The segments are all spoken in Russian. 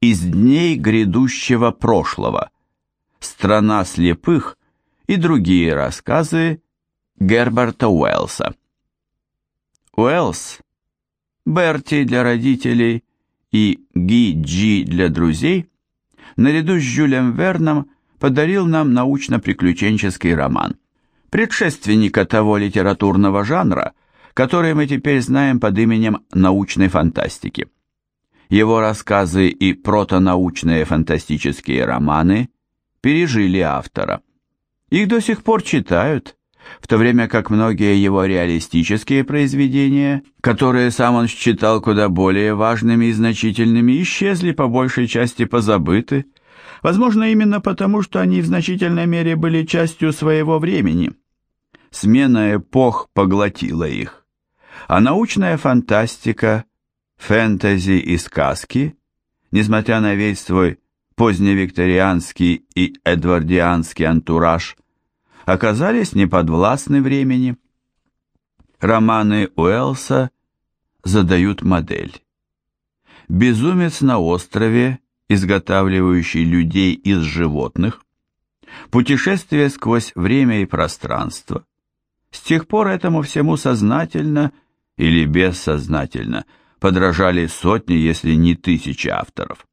из дней грядущего прошлого, страна слепых и другие рассказы Герберта Уэллса. Уэллс, Берти для родителей и Ги Джи для друзей, наряду с Жюлем Верном подарил нам научно-приключенческий роман, предшественника того литературного жанра, который мы теперь знаем под именем научной фантастики. Его рассказы и протонаучные фантастические романы пережили автора. Их до сих пор читают, в то время как многие его реалистические произведения, которые сам он считал куда более важными и значительными, исчезли по большей части позабыты, возможно, именно потому, что они в значительной мере были частью своего времени. Смена эпох поглотила их, а научная фантастика, фэнтези и сказки, несмотря на весь свой поздневикторианский и эдвардианский антураж – оказались неподвластны времени. Романы Уэллса задают модель. Безумец на острове, изготавливающий людей из животных, путешествие сквозь время и пространство. С тех пор этому всему сознательно или бессознательно подражали сотни, если не тысячи авторов.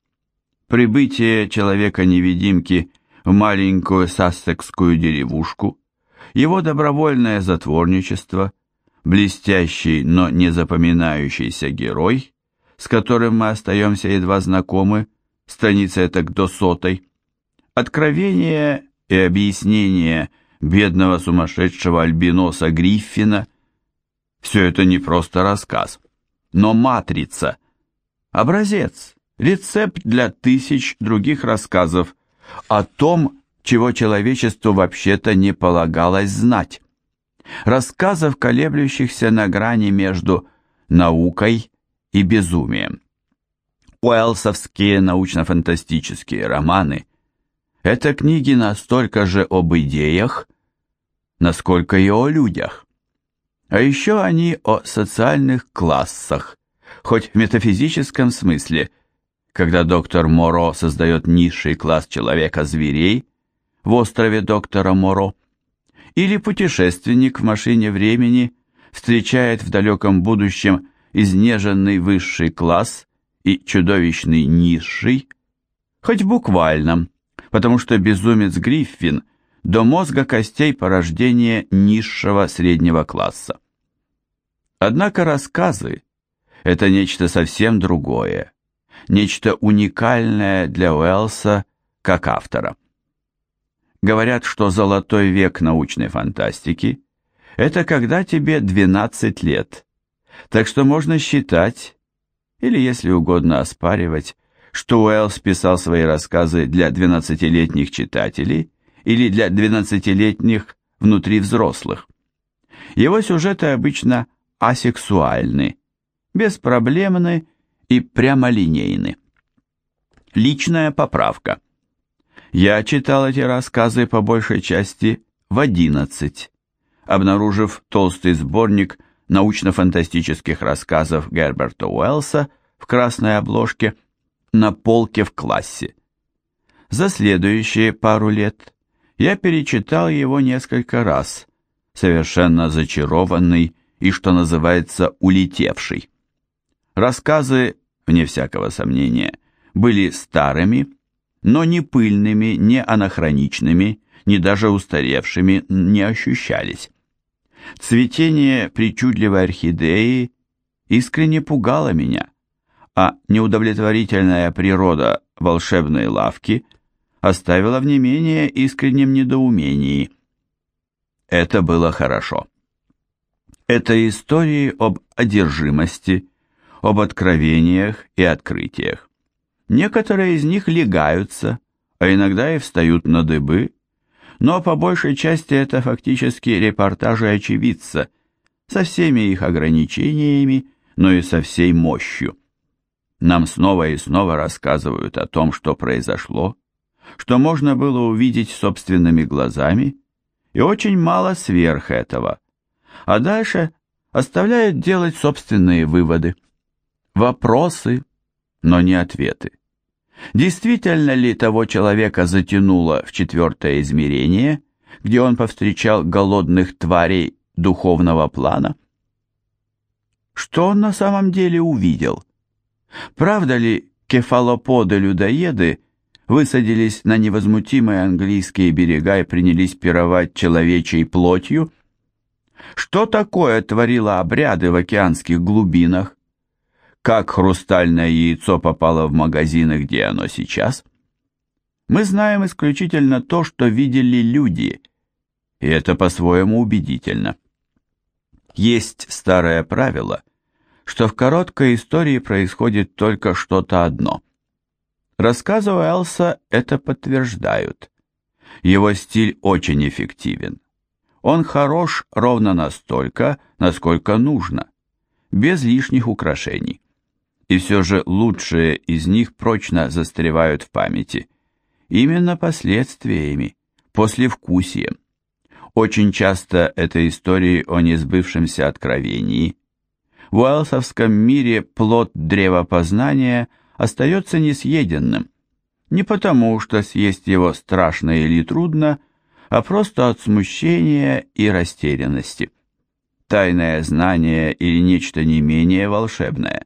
Прибытие человека-невидимки – в маленькую сассекскую деревушку, его добровольное затворничество, блестящий, но не запоминающийся герой, с которым мы остаемся едва знакомы, страница это до сотой, откровение и объяснение бедного сумасшедшего альбиноса Гриффина, все это не просто рассказ, но матрица, образец, рецепт для тысяч других рассказов, о том, чего человечеству вообще-то не полагалось знать. Рассказов, колеблющихся на грани между наукой и безумием. Уэллсовские научно-фантастические романы – это книги настолько же об идеях, насколько и о людях. А еще они о социальных классах, хоть в метафизическом смысле – когда доктор Моро создает низший класс человека-зверей в острове доктора Моро, или путешественник в машине времени встречает в далеком будущем изнеженный высший класс и чудовищный низший, хоть буквально, потому что безумец Гриффин до мозга костей порождения низшего среднего класса. Однако рассказы – это нечто совсем другое нечто уникальное для Уэллса как автора. Говорят, что золотой век научной фантастики – это когда тебе 12 лет, так что можно считать, или если угодно оспаривать, что Уэллс писал свои рассказы для 12-летних читателей или для 12-летних внутри взрослых. Его сюжеты обычно асексуальны, беспроблемны и прямолинейны. Личная поправка. Я читал эти рассказы по большей части в 11, обнаружив толстый сборник научно-фантастических рассказов Герберта Уэллса в красной обложке на полке в классе. За следующие пару лет я перечитал его несколько раз, совершенно зачарованный и, что называется, улетевший. Рассказы, вне всякого сомнения, были старыми, но не пыльными, не анахроничными, ни даже устаревшими не ощущались. Цветение причудливой орхидеи искренне пугало меня, а неудовлетворительная природа волшебной лавки оставила в не менее искреннем недоумении. Это было хорошо. Это истории об одержимости, об откровениях и открытиях. Некоторые из них легаются, а иногда и встают на дыбы, но по большей части это фактически репортажи очевидца, со всеми их ограничениями, но и со всей мощью. Нам снова и снова рассказывают о том, что произошло, что можно было увидеть собственными глазами, и очень мало сверх этого, а дальше оставляют делать собственные выводы. Вопросы, но не ответы. Действительно ли того человека затянуло в четвертое измерение, где он повстречал голодных тварей духовного плана? Что он на самом деле увидел? Правда ли кефалоподы-людоеды высадились на невозмутимые английские берега и принялись пировать человечей плотью? Что такое творило обряды в океанских глубинах? Как хрустальное яйцо попало в магазины, где оно сейчас? Мы знаем исключительно то, что видели люди, и это по-своему убедительно. Есть старое правило, что в короткой истории происходит только что-то одно. Рассказы Уэллса это подтверждают. Его стиль очень эффективен. Он хорош ровно настолько, насколько нужно, без лишних украшений. И все же лучшие из них прочно застревают в памяти. Именно последствиями, послевкусием. Очень часто это истории о несбывшемся откровении. В уэлсовском мире плод древопознания остается несъеденным. Не потому, что съесть его страшно или трудно, а просто от смущения и растерянности. Тайное знание или нечто не менее волшебное.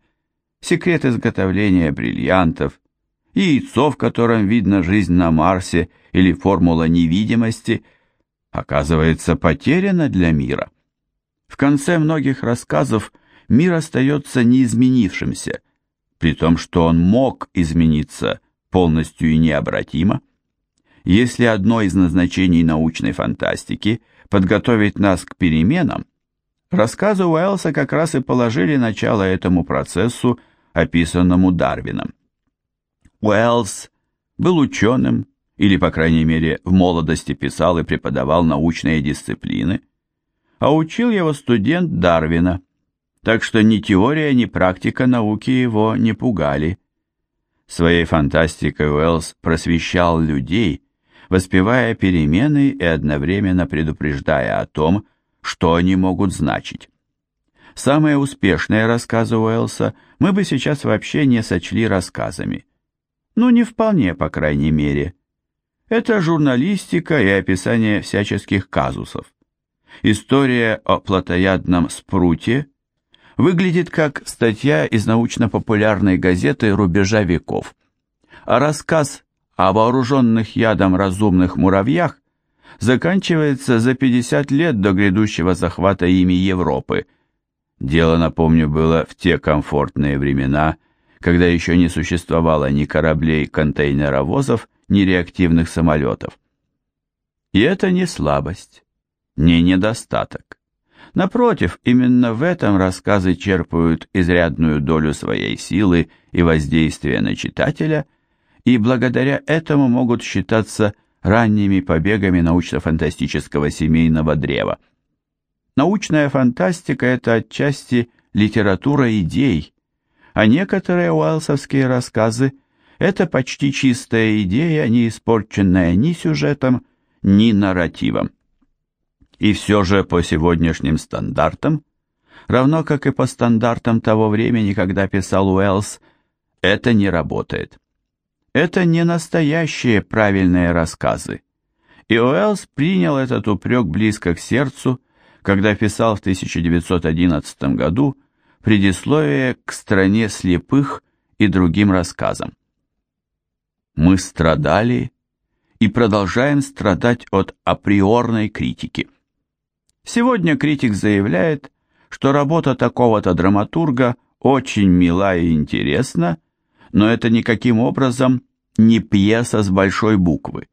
Секрет изготовления бриллиантов, яйцо, в котором видно жизнь на Марсе или формула невидимости, оказывается потеряно для мира. В конце многих рассказов мир остается неизменившимся, при том, что он мог измениться полностью и необратимо. Если одно из назначений научной фантастики подготовить нас к переменам, рассказы Уэллса как раз и положили начало этому процессу, описанному Дарвином. Уэллс был ученым, или, по крайней мере, в молодости писал и преподавал научные дисциплины, а учил его студент Дарвина, так что ни теория, ни практика науки его не пугали. Своей фантастикой Уэллс просвещал людей, воспевая перемены и одновременно предупреждая о том, что они могут значить. Самые успешные рассказы Уэллса мы бы сейчас вообще не сочли рассказами. Ну, не вполне, по крайней мере. Это журналистика и описание всяческих казусов. История о плотоядном спруте выглядит как статья из научно-популярной газеты рубежа веков, а рассказ о вооруженных ядом разумных муравьях заканчивается за 50 лет до грядущего захвата ими Европы. Дело, напомню, было в те комфортные времена, когда еще не существовало ни кораблей, контейнеровозов, ни реактивных самолетов. И это не слабость, не недостаток. Напротив, именно в этом рассказы черпают изрядную долю своей силы и воздействия на читателя – и благодаря этому могут считаться ранними побегами научно-фантастического семейного древа. Научная фантастика – это отчасти литература идей, а некоторые уэлсовские рассказы – это почти чистая идея, не испорченная ни сюжетом, ни нарративом. И все же по сегодняшним стандартам, равно как и по стандартам того времени, когда писал Уэллс, это не работает. Это не настоящие правильные рассказы. И Уэллс принял этот упрек близко к сердцу, когда писал в 1911 году предисловие к «Стране слепых» и другим рассказам. Мы страдали и продолжаем страдать от априорной критики. Сегодня критик заявляет, что работа такого-то драматурга очень мила и интересна, но это никаким образом не пьеса с большой буквы.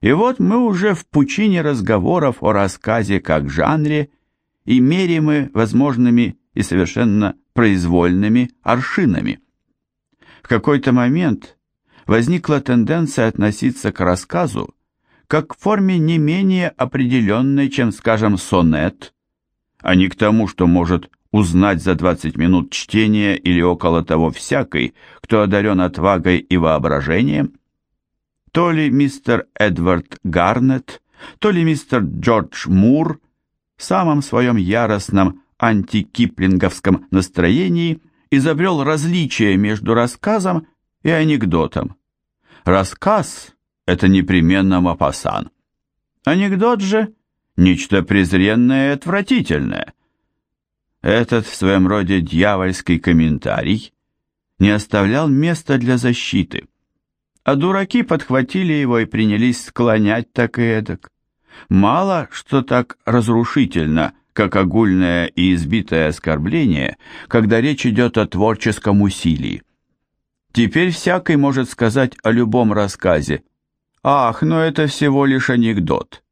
И вот мы уже в пучине разговоров о рассказе как жанре и меримы возможными и совершенно произвольными аршинами. В какой-то момент возникла тенденция относиться к рассказу как к форме не менее определенной, чем, скажем, сонет, а не к тому, что может узнать за 20 минут чтения или около того всякой, кто одарен отвагой и воображением? То ли мистер Эдвард Гарнет, то ли мистер Джордж Мур в самом своем яростном антикиплинговском настроении изобрел различие между рассказом и анекдотом. Рассказ – это непременно мапасан. Анекдот же – нечто презренное и отвратительное. Этот в своем роде дьявольский комментарий не оставлял места для защиты, а дураки подхватили его и принялись склонять так и эдак. Мало что так разрушительно, как огульное и избитое оскорбление, когда речь идет о творческом усилии. Теперь всякий может сказать о любом рассказе. Ах, но это всего лишь анекдот.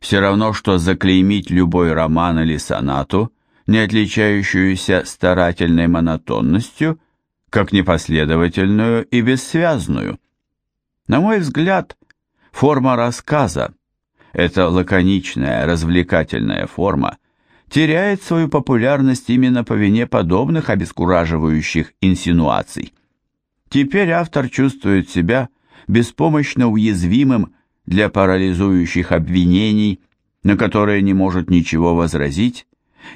Все равно, что заклеймить любой роман или сонату, не отличающуюся старательной монотонностью, как непоследовательную и бессвязную. На мой взгляд, форма рассказа, эта лаконичная, развлекательная форма, теряет свою популярность именно по вине подобных обескураживающих инсинуаций. Теперь автор чувствует себя беспомощно уязвимым для парализующих обвинений, на которые не может ничего возразить,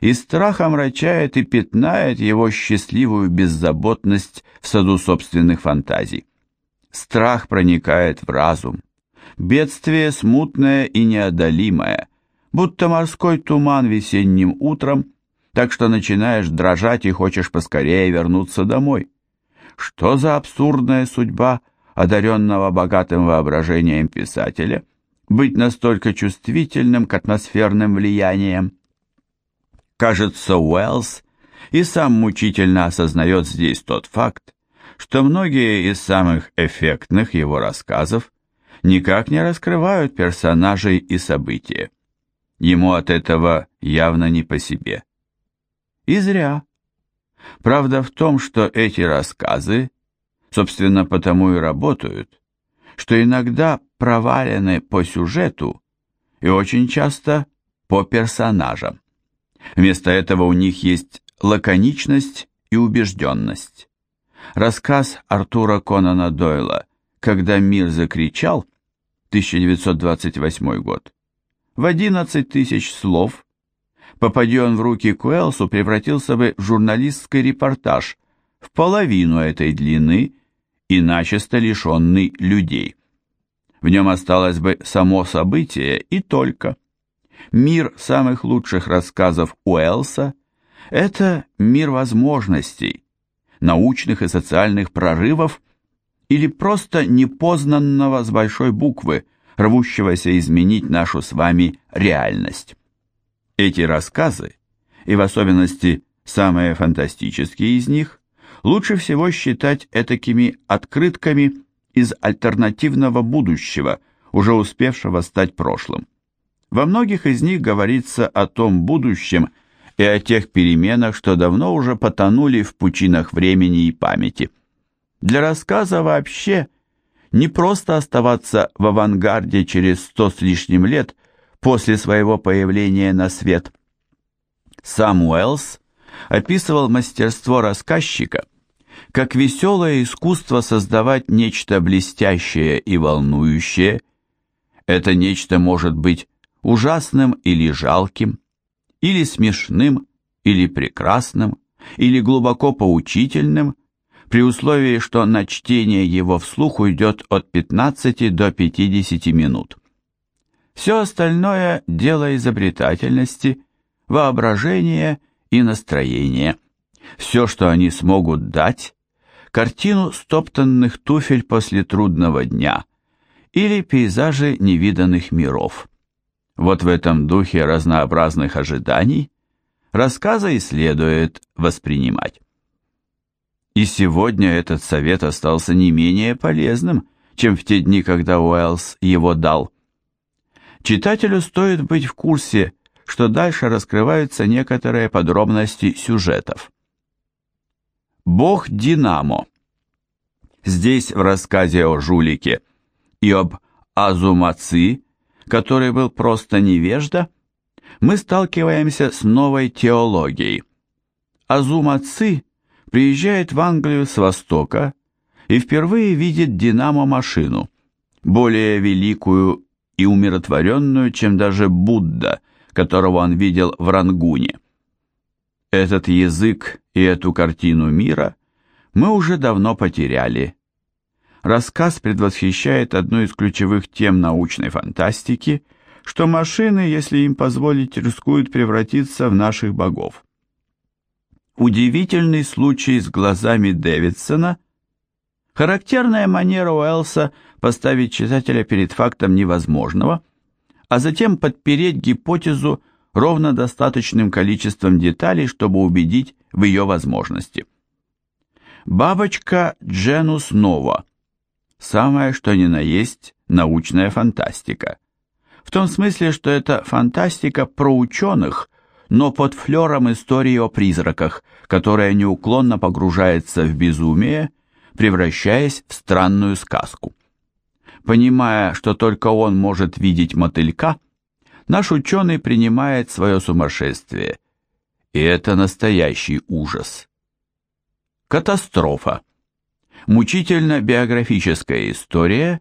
и страх омрачает и пятнает его счастливую беззаботность в саду собственных фантазий. Страх проникает в разум. Бедствие смутное и неодолимое, будто морской туман весенним утром, так что начинаешь дрожать и хочешь поскорее вернуться домой. Что за абсурдная судьба одаренного богатым воображением писателя быть настолько чувствительным к атмосферным влияниям? Кажется, Уэллс и сам мучительно осознает здесь тот факт, что многие из самых эффектных его рассказов никак не раскрывают персонажей и события. Ему от этого явно не по себе. И зря. Правда в том, что эти рассказы, собственно, потому и работают, что иногда провалены по сюжету и очень часто по персонажам. Вместо этого у них есть лаконичность и убежденность. Рассказ Артура Конана Дойла «Когда мир закричал» 1928 год в 11 тысяч слов Попади он в руки Куэлсу, превратился бы в журналистский репортаж в половину этой длины и начисто лишенный людей. В нем осталось бы само событие и только. Мир самых лучших рассказов Уэлса – это мир возможностей, научных и социальных прорывов или просто непознанного с большой буквы, рвущегося изменить нашу с вами реальность. Эти рассказы, и в особенности самые фантастические из них, лучше всего считать этакими открытками из альтернативного будущего, уже успевшего стать прошлым. Во многих из них говорится о том будущем и о тех переменах, что давно уже потонули в пучинах времени и памяти. Для рассказа вообще не просто оставаться в авангарде через сто с лишним лет после своего появления на свет. Сам Уэллс описывал мастерство рассказчика как веселое искусство создавать нечто блестящее и волнующее. Это нечто может быть ужасным или жалким, или смешным, или прекрасным, или глубоко поучительным, при условии, что на чтение его вслух уйдет от 15 до 50 минут. Все остальное – дело изобретательности, воображения и настроения. Все, что они смогут дать – картину стоптанных туфель после трудного дня или пейзажи невиданных миров. Вот в этом духе разнообразных ожиданий рассказы и следует воспринимать. И сегодня этот совет остался не менее полезным, чем в те дни, когда Уэллс его дал. Читателю стоит быть в курсе, что дальше раскрываются некоторые подробности сюжетов. Бог Динамо. Здесь в рассказе о жулике и об Азумаци, который был просто невежда, мы сталкиваемся с новой теологией. Азумаци приезжает в Англию с востока и впервые видит динамо-машину, более великую и умиротворенную, чем даже Будда, которого он видел в Рангуне. Этот язык и эту картину мира мы уже давно потеряли, рассказ предвосхищает одну из ключевых тем научной фантастики, что машины, если им позволить, рискуют превратиться в наших богов. Удивительный случай с глазами Дэвидсона, характерная манера Уэллса поставить читателя перед фактом невозможного, а затем подпереть гипотезу ровно достаточным количеством деталей, чтобы убедить в ее возможности. Бабочка Дженус Нова. Самое что ни на есть научная фантастика. В том смысле, что это фантастика про ученых, но под флером истории о призраках, которая неуклонно погружается в безумие, превращаясь в странную сказку. Понимая, что только он может видеть мотылька, наш ученый принимает свое сумасшествие. И это настоящий ужас. Катастрофа. Мучительно-биографическая история,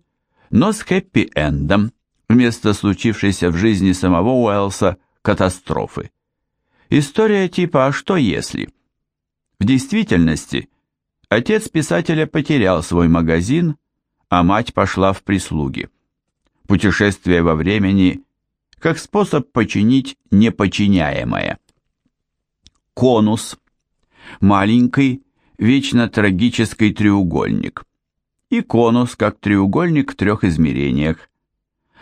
но с хэппи-эндом, вместо случившейся в жизни самого Уэллса катастрофы. История типа «А что если?». В действительности, отец писателя потерял свой магазин, а мать пошла в прислуги. Путешествие во времени как способ починить непочиняемое. Конус. Маленький, вечно трагический треугольник. И конус как треугольник в трех измерениях.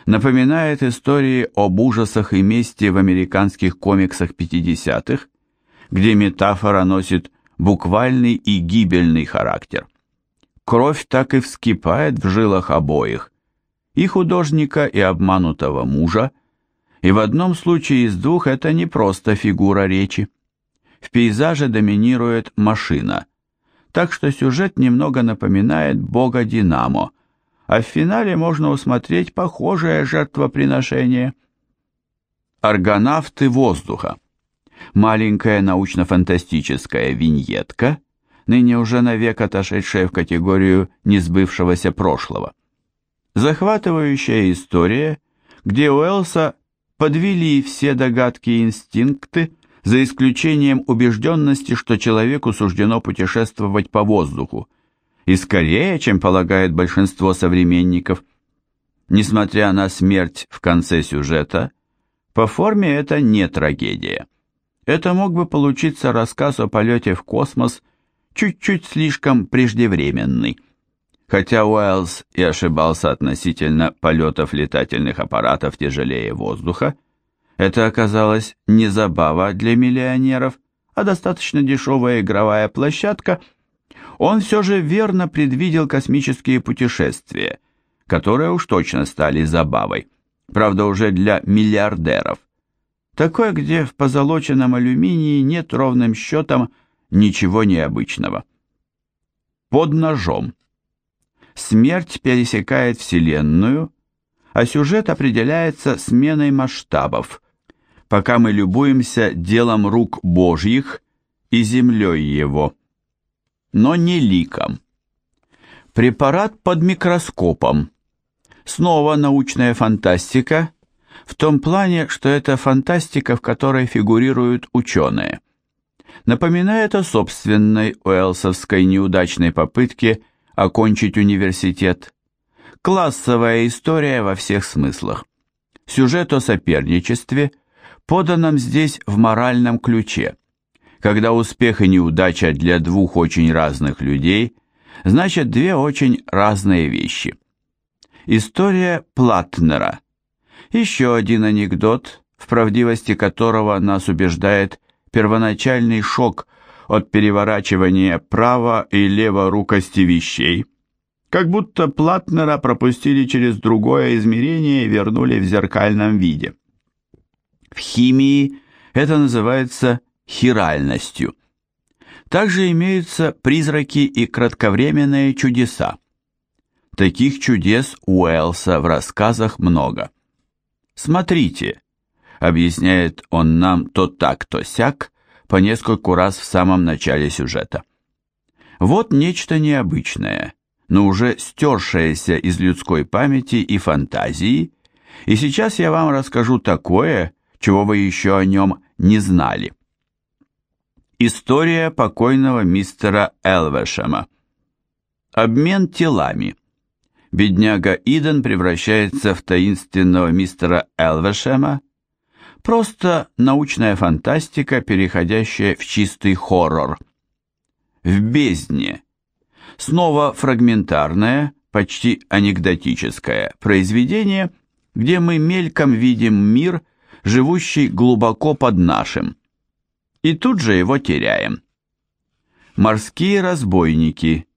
Напоминает истории об ужасах и мести в американских комиксах 50-х, где метафора носит буквальный и гибельный характер. Кровь так и вскипает в жилах обоих, и художника, и обманутого мужа, и в одном случае из двух это не просто фигура речи. В пейзаже доминирует машина, так что сюжет немного напоминает бога Динамо, а в финале можно усмотреть похожее жертвоприношение. Аргонавты воздуха. Маленькая научно-фантастическая виньетка, ныне уже навек отошедшая в категорию несбывшегося прошлого. Захватывающая история, где Уэлса подвели все догадки и инстинкты, за исключением убежденности, что человеку суждено путешествовать по воздуху, и скорее, чем полагает большинство современников. Несмотря на смерть в конце сюжета, по форме это не трагедия. Это мог бы получиться рассказ о полете в космос чуть-чуть слишком преждевременный. Хотя Уэллс и ошибался относительно полетов летательных аппаратов тяжелее воздуха, это оказалось не забава для миллионеров, а достаточно дешевая игровая площадка, он все же верно предвидел космические путешествия, которые уж точно стали забавой, правда уже для миллиардеров. Такое, где в позолоченном алюминии нет ровным счетом ничего необычного. Под ножом. Смерть пересекает Вселенную, а сюжет определяется сменой масштабов, пока мы любуемся делом рук Божьих и землей его, но не ликом. Препарат под микроскопом. Снова научная фантастика, в том плане, что это фантастика, в которой фигурируют ученые. Напоминает о собственной уэлсовской неудачной попытке окончить университет. Классовая история во всех смыслах. Сюжет о соперничестве подан нам здесь в моральном ключе. Когда успех и неудача для двух очень разных людей значат две очень разные вещи. История Платнера. Еще один анекдот, в правдивости которого нас убеждает первоначальный шок от переворачивания право- и леворукости вещей, как будто Платнера пропустили через другое измерение и вернули в зеркальном виде. В химии это называется хиральностью. Также имеются призраки и кратковременные чудеса. Таких чудес у Уэллса в рассказах много. Смотрите, объясняет он нам то так, то сяк, по нескольку раз в самом начале сюжета. Вот нечто необычное, но уже стершееся из людской памяти и фантазии, и сейчас я вам расскажу такое, чего вы еще о нем не знали. История покойного мистера Элвешема. Обмен телами. бедняга Иден превращается в таинственного мистера Элвешема, просто научная фантастика, переходящая в чистый хоррор. В бездне. Снова фрагментарное, почти анекдотическое произведение, где мы мельком видим мир, живущий глубоко под нашим. И тут же его теряем. Морские разбойники.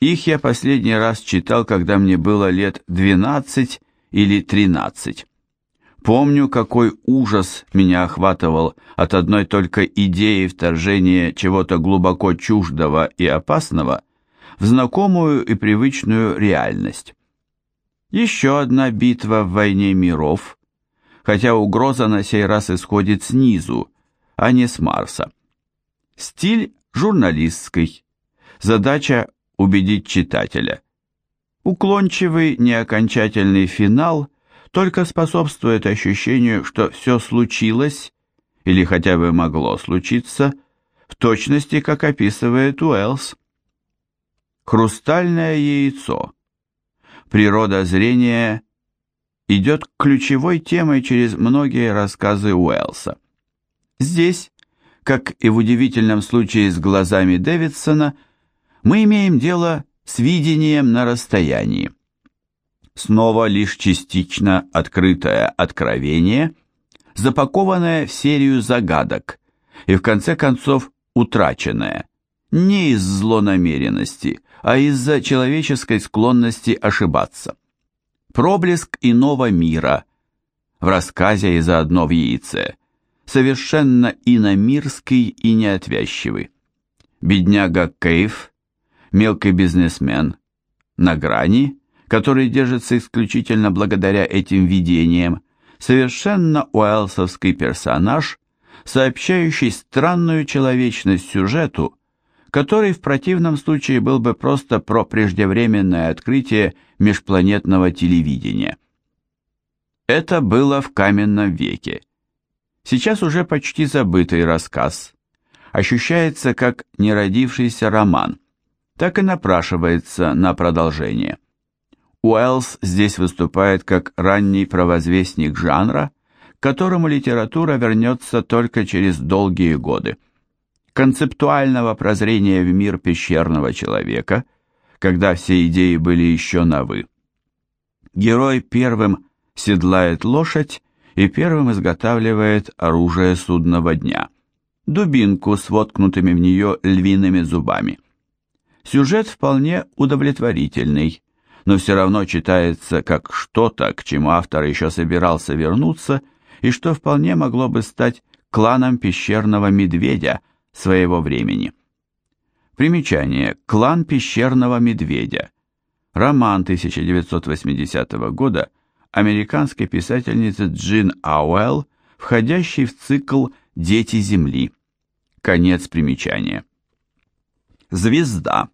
Их я последний раз читал, когда мне было лет 12 или 13. Помню, какой ужас меня охватывал от одной только идеи вторжения чего-то глубоко чуждого и опасного в знакомую и привычную реальность. Еще одна битва в войне миров, хотя угроза на сей раз исходит снизу, а не с Марса. Стиль журналистский. Задача убедить читателя. Уклончивый неокончательный финал только способствует ощущению, что все случилось, или хотя бы могло случиться, в точности, как описывает Уэллс. Хрустальное яйцо. Природа зрения идет ключевой темой через многие рассказы Уэллса. Здесь, как и в удивительном случае с глазами Дэвидсона, мы имеем дело с видением на расстоянии снова лишь частично открытое откровение, запакованное в серию загадок и в конце концов утраченное, не из злонамеренности, а из-за человеческой склонности ошибаться. Проблеск иного мира в рассказе и заодно в яйце, совершенно иномирский и неотвязчивый. Бедняга Кейв, мелкий бизнесмен, на грани – который держится исключительно благодаря этим видениям, совершенно уэлсовский персонаж, сообщающий странную человечность сюжету, который в противном случае был бы просто про преждевременное открытие межпланетного телевидения. Это было в каменном веке. Сейчас уже почти забытый рассказ. Ощущается как неродившийся роман, так и напрашивается на продолжение. Уэллс здесь выступает как ранний провозвестник жанра, к которому литература вернется только через долгие годы. Концептуального прозрения в мир пещерного человека, когда все идеи были еще новы. Герой первым седлает лошадь и первым изготавливает оружие судного дня – дубинку с воткнутыми в нее львиными зубами. Сюжет вполне удовлетворительный – но все равно читается как что-то, к чему автор еще собирался вернуться, и что вполне могло бы стать кланом пещерного медведя своего времени. Примечание. Клан пещерного медведя. Роман 1980 года американской писательницы Джин Ауэлл, входящий в цикл «Дети Земли». Конец примечания. Звезда.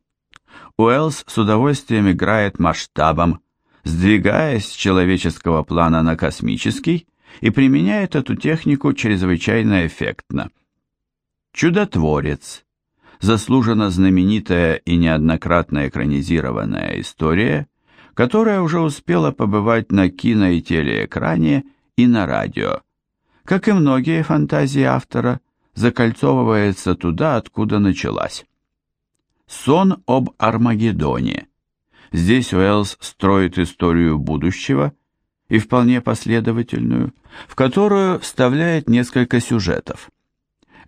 Уэллс с удовольствием играет масштабом, сдвигаясь с человеческого плана на космический и применяет эту технику чрезвычайно эффектно. Чудотворец. Заслуженно знаменитая и неоднократно экранизированная история, которая уже успела побывать на кино и телеэкране и на радио. Как и многие фантазии автора, закольцовывается туда, откуда началась. Сон об Армагеддоне. Здесь Уэллс строит историю будущего, и вполне последовательную, в которую вставляет несколько сюжетов.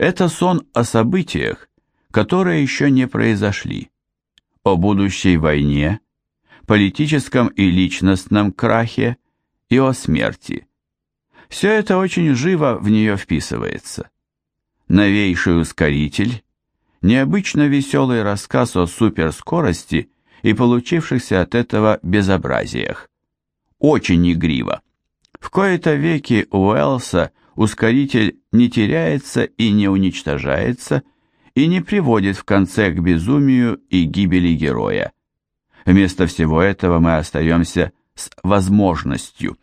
Это сон о событиях, которые еще не произошли, о будущей войне, политическом и личностном крахе и о смерти. Все это очень живо в нее вписывается. Новейший ускоритель необычно веселый рассказ о суперскорости и получившихся от этого безобразиях. Очень игриво. В кои-то веки Уэллса ускоритель не теряется и не уничтожается, и не приводит в конце к безумию и гибели героя. Вместо всего этого мы остаемся с возможностью.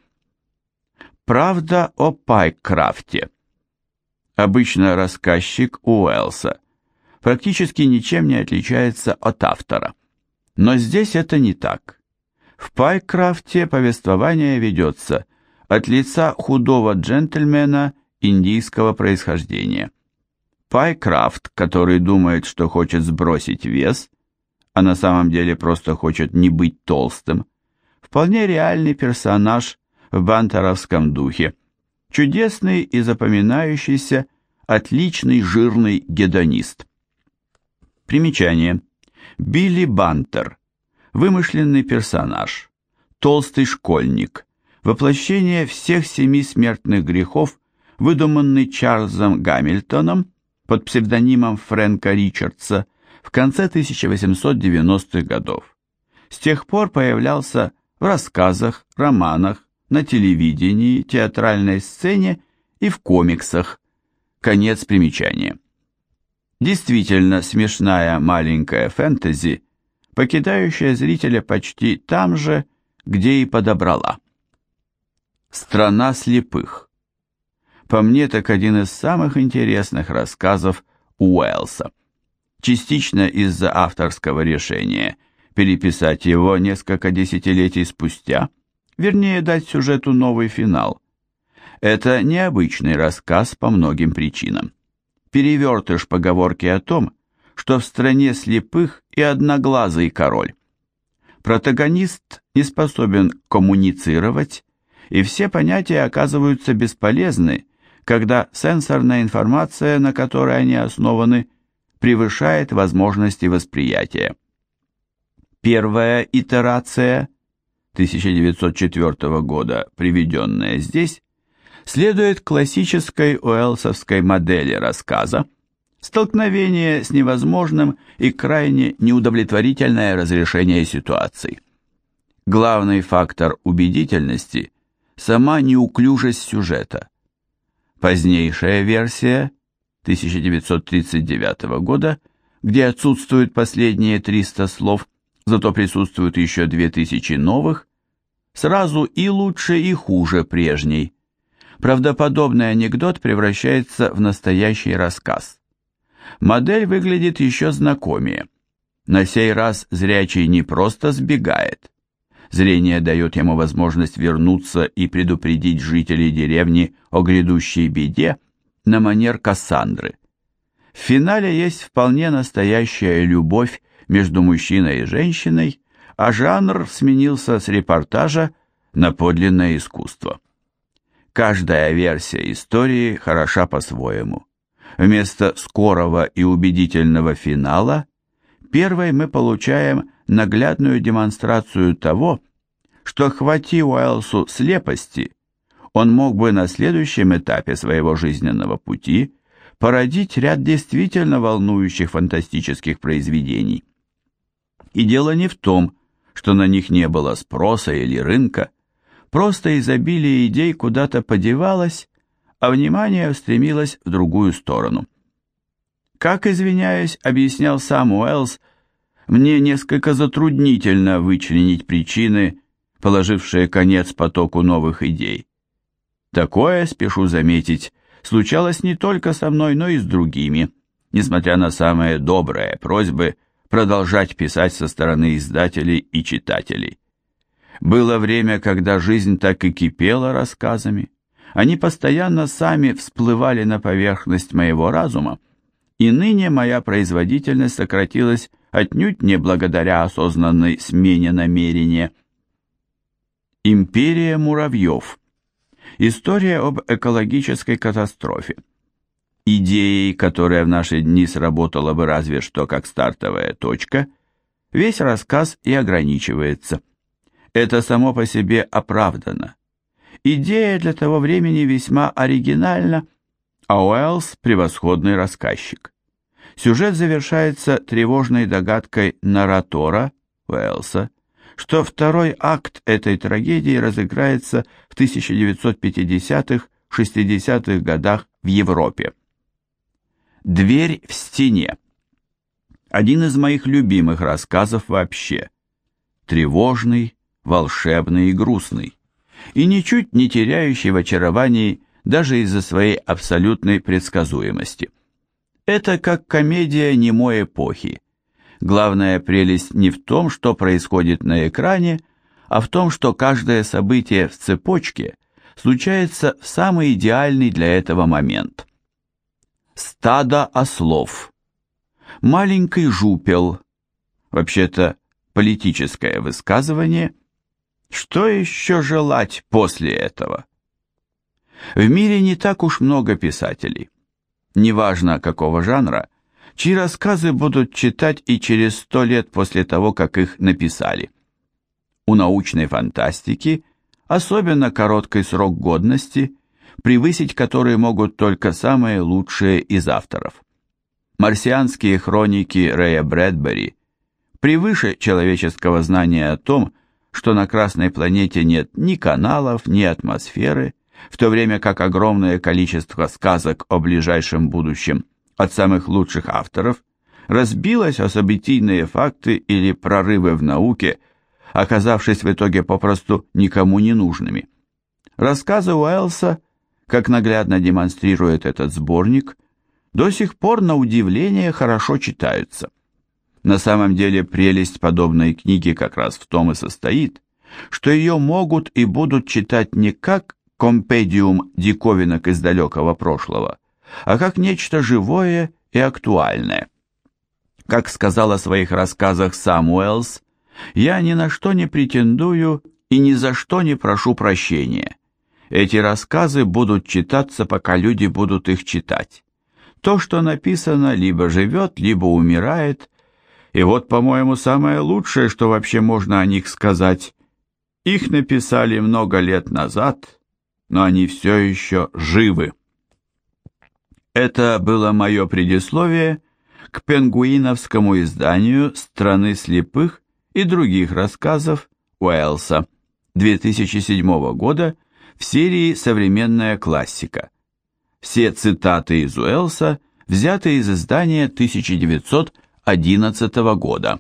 Правда о Пайкрафте. Обычно рассказчик Уэллса практически ничем не отличается от автора. Но здесь это не так. В Пайкрафте повествование ведется от лица худого джентльмена индийского происхождения. Пайкрафт, который думает, что хочет сбросить вес, а на самом деле просто хочет не быть толстым, вполне реальный персонаж в бантеровском духе, чудесный и запоминающийся, отличный жирный гедонист. Примечание. Билли Бантер. Вымышленный персонаж. Толстый школьник. Воплощение всех семи смертных грехов, выдуманный Чарльзом Гамильтоном под псевдонимом Фрэнка Ричардса в конце 1890-х годов. С тех пор появлялся в рассказах, романах, на телевидении, театральной сцене и в комиксах. Конец примечания. Действительно смешная маленькая фэнтези, покидающая зрителя почти там же, где и подобрала. Страна слепых. По мне, так один из самых интересных рассказов Уэллса. Частично из-за авторского решения переписать его несколько десятилетий спустя, вернее дать сюжету новый финал. Это необычный рассказ по многим причинам перевертыш поговорки о том, что в стране слепых и одноглазый король. Протагонист не способен коммуницировать, и все понятия оказываются бесполезны, когда сенсорная информация, на которой они основаны, превышает возможности восприятия. Первая итерация 1904 года, приведенная здесь, следует классической уэлсовской модели рассказа, столкновение с невозможным и крайне неудовлетворительное разрешение ситуации. Главный фактор убедительности – сама неуклюжесть сюжета. Позднейшая версия 1939 года, где отсутствуют последние 300 слов, зато присутствуют еще 2000 новых, сразу и лучше, и хуже прежней – правдоподобный анекдот превращается в настоящий рассказ. Модель выглядит еще знакомее. На сей раз зрячий не просто сбегает. Зрение дает ему возможность вернуться и предупредить жителей деревни о грядущей беде на манер Кассандры. В финале есть вполне настоящая любовь между мужчиной и женщиной, а жанр сменился с репортажа на подлинное искусство. Каждая версия истории хороша по-своему. Вместо скорого и убедительного финала, первой мы получаем наглядную демонстрацию того, что хвати Уэлсу слепости, он мог бы на следующем этапе своего жизненного пути породить ряд действительно волнующих фантастических произведений. И дело не в том, что на них не было спроса или рынка, Просто изобилие идей куда-то подевалось, а внимание устремилось в другую сторону. Как, извиняюсь, объяснял сам Уэллс, мне несколько затруднительно вычленить причины, положившие конец потоку новых идей. Такое, спешу заметить, случалось не только со мной, но и с другими, несмотря на самые добрые просьбы продолжать писать со стороны издателей и читателей. Было время, когда жизнь так и кипела рассказами. Они постоянно сами всплывали на поверхность моего разума, и ныне моя производительность сократилась отнюдь не благодаря осознанной смене намерения. Империя муравьев. История об экологической катастрофе. Идеей, которая в наши дни сработала бы разве что как стартовая точка, весь рассказ и ограничивается – это само по себе оправдано. Идея для того времени весьма оригинальна, а Уэллс – превосходный рассказчик. Сюжет завершается тревожной догадкой наратора Уэллса, что второй акт этой трагедии разыграется в 1950-60-х годах в Европе. «Дверь в стене» – один из моих любимых рассказов вообще. Тревожный, волшебный и грустный, и ничуть не теряющий в очаровании даже из-за своей абсолютной предсказуемости. Это как комедия немой эпохи. Главная прелесть не в том, что происходит на экране, а в том, что каждое событие в цепочке случается в самый идеальный для этого момент. Стадо ослов. Маленький жупел. Вообще-то политическое высказывание. Что еще желать после этого? В мире не так уж много писателей. Неважно какого жанра, чьи рассказы будут читать и через сто лет после того, как их написали. У научной фантастики особенно короткий срок годности, превысить который могут только самые лучшие из авторов. Марсианские хроники Рэя Брэдбери превыше человеческого знания о том, что на Красной планете нет ни каналов, ни атмосферы, в то время как огромное количество сказок о ближайшем будущем – от самых лучших авторов, разбилась о событийные факты или прорывы в науке, оказавшись в итоге попросту никому не нужными. Рассказы Уэллса, как наглядно демонстрирует этот сборник, до сих пор на удивление хорошо читаются. На самом деле прелесть подобной книги как раз в том и состоит, что ее могут и будут читать не как компедиум диковинок из далекого прошлого, а как нечто живое и актуальное. Как сказал о своих рассказах Самуэлс, «Я ни на что не претендую и ни за что не прошу прощения. Эти рассказы будут читаться, пока люди будут их читать. То, что написано, либо живет, либо умирает, и вот, по-моему, самое лучшее, что вообще можно о них сказать. Их написали много лет назад, но они все еще живы. Это было мое предисловие к пенгуиновскому изданию «Страны слепых» и других рассказов Уэллса 2007 года в серии «Современная классика». Все цитаты из Уэллса взяты из издания 1911 года.